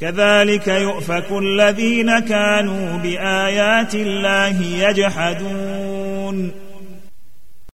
كذلك يؤفك الذين كانوا بآيات الله يجحدون.